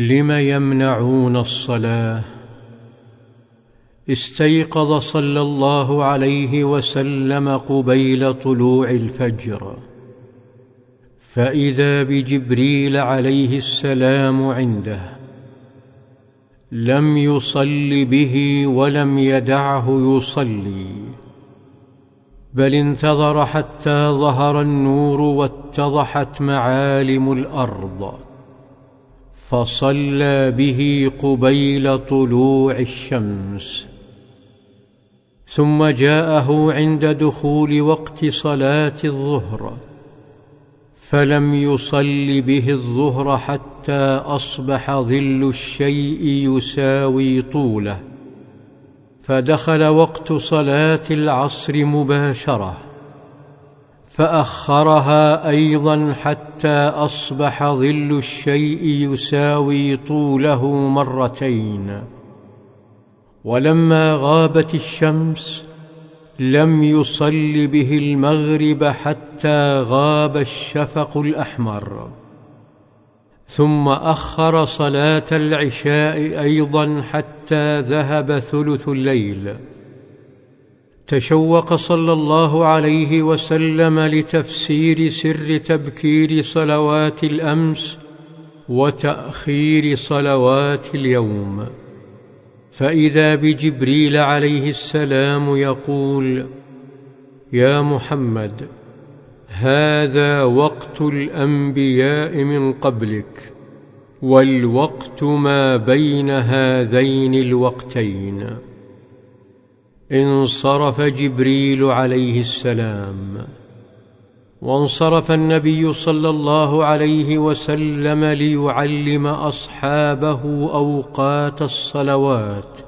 لم يمنعون الصلاة؟ استيقظ صلى الله عليه وسلم قبيل طلوع الفجر. فإذا بجبريل عليه السلام عنده لم يصل به ولم يدعه يصلي بل انتظر حتى ظهر النور واتضحت معالم الأرض. فصلى به قبيل طلوع الشمس. ثم جاءه عند دخول وقت صلاة الظهر فلم يصل به الظهر حتى أصبح ظل الشيء يساوي طوله. فدخل وقت صلاة العصر مباشرة. فأخرها أيضا حتى أصبح ظل الشيء يساوي طوله مرتين. ولما غابت الشمس لم يصل به المغرب حتى غاب الشفق الأحمر. ثم أخر صلاة العشاء أيضا حتى ذهب ثلث الليل. تشوق صلى الله عليه وسلم لتفسير سر تبكير صلوات الأمس وتأخير صلوات اليوم. فإذا بجبريل عليه السلام يقول يا محمد هذا وقت الأنبياء من قبلك والوقت ما بين هذين الوقتين. انصرف جبريل عليه السلام. وانصرف النبي صلى الله عليه وسلم ليعلم أصحابه أوقات الصلوات.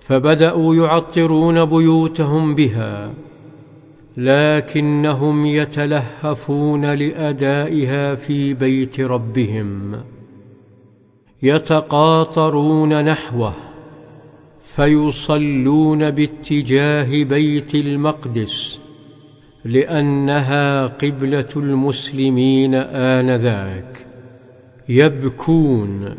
فبدأوا يعطرون بيوتهم بها لكنهم يتلهفون لأدائها في بيت ربهم. يتقاطرون نحوه. فيصلون باتجاه بيت المقدس لأنها قبلة المسلمين آنذاك. يبكون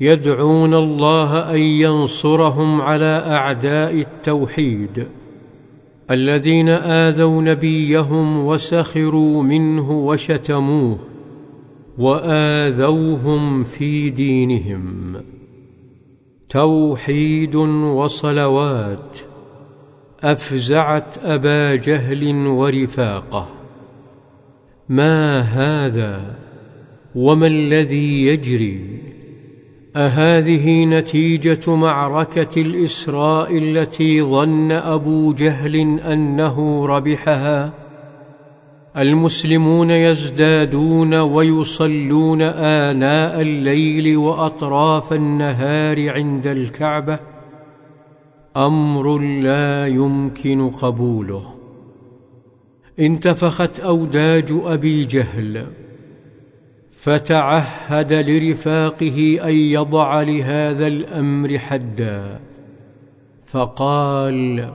يدعون الله أن ينصرهم على أعداء التوحيد. الذين آذوا نبيهم وسخروا منه وشتموه وآذوهم في دينهم. توحيد وصلوات أفزعت أبا جهل ورفاقة. ما هذا؟ وما الذي يجري؟ أهذه نتيجة معركة الإسراء التي ظن أبو جهل أنه ربحها؟ المسلمون يزدادون ويصلون آناء الليل وأطراف النهار عند الكعبة. أمر لا يمكن قبوله. انتفخت أوداج أبي جهل فتعهد لرفاقه أن يضع لهذا الأمر حدا فقال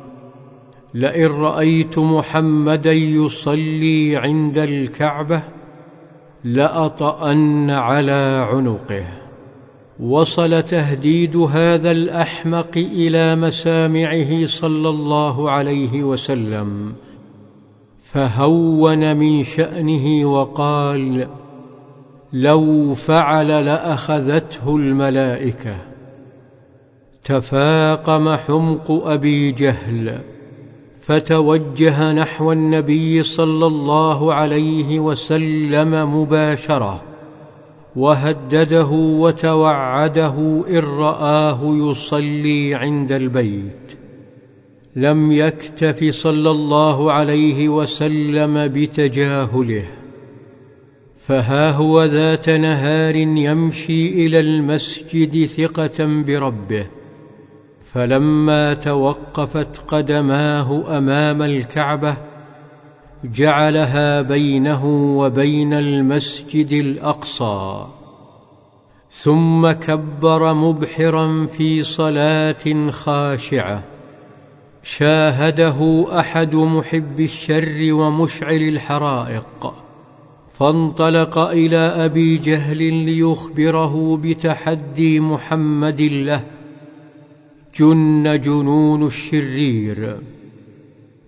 لئن رأيت محمدا يصلي عند الكعبة لأطأن على عنقه. وصل تهديد هذا الأحمق إلى مسامعه صلى الله عليه وسلم فهون من شأنه وقال لو فعل لأخذته الملائكة. تفاقم حمق أبي جهل. فتوجه نحو النبي صلى الله عليه وسلم مباشرة وهدده وتوعده إن رآه يصلي عند البيت. لم يكتف صلى الله عليه وسلم بتجاهله فها هو ذات نهار يمشي إلى المسجد ثقة بربه. فلما توقفت قدماه أمام الكعبة جعلها بينه وبين المسجد الأقصى ثم كبر مبحرا في صلاة خاشعة. شاهده أحد محب الشر ومشعل الحرائق. فانطلق إلى أبي جهل ليخبره بتحدي محمد له. جن جنون الشرير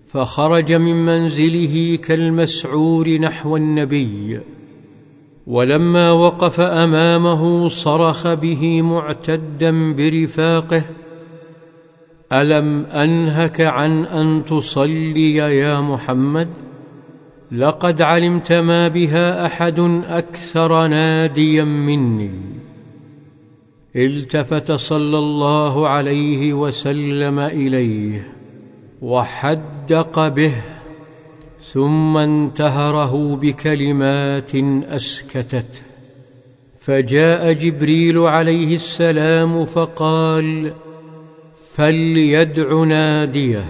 فخرج من منزله كالمسعور نحو النبي ولما وقف أمامه صرخ به معتدا برفاقه ألم أنهك عن أن تصلي يا محمد؟ لقد علمت ما بها أحد أكثر ناديا مني. التفت صلى الله عليه وسلم إليه وحدق به ثم انتهره بكلمات اسكتته فجاء جبريل عليه السلام فقال فليدع ناديه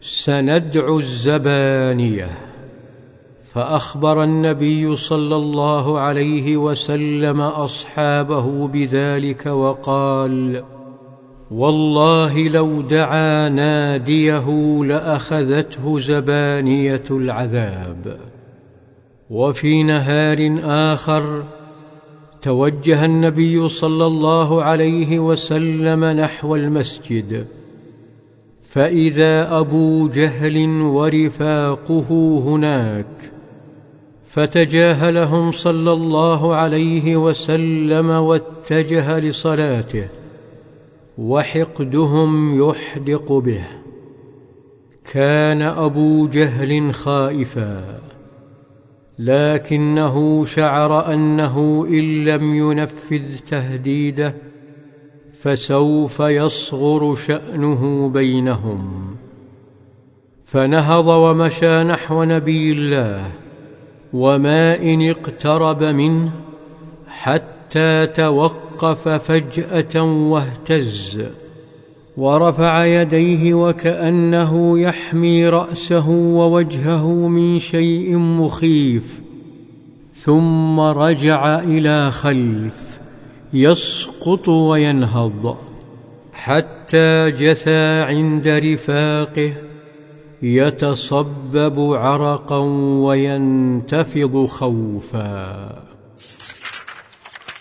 سندع الزبانيه. فأخبر النبي صلى الله عليه وسلم أصحابه بذلك وقال والله لو دعا ناديه لأخذته زبانية العذاب. وفي نهار آخر توجه النبي صلى الله عليه وسلم نحو المسجد فإذا أبو جهل ورفاقه هناك فتجاهلهم صلى الله عليه وسلم واتجه لصلاته وحقدهم يحدق به. كان أبو جهل خائفا لكنه شعر أنه إن لم ينفذ تهديده فسوف يصغر شأنه بينهم. فنهض ومشى نحو نبي الله وما إن اقترب منه حتى توقف فجأة واهتز ورفع يديه وكأنه يحمي رأسه ووجهه من شيء مخيف ثم رجع إلى خلف يسقط وينهض حتى جثى عند رفاقه. يتصبب عرقا وينتفض خوفا.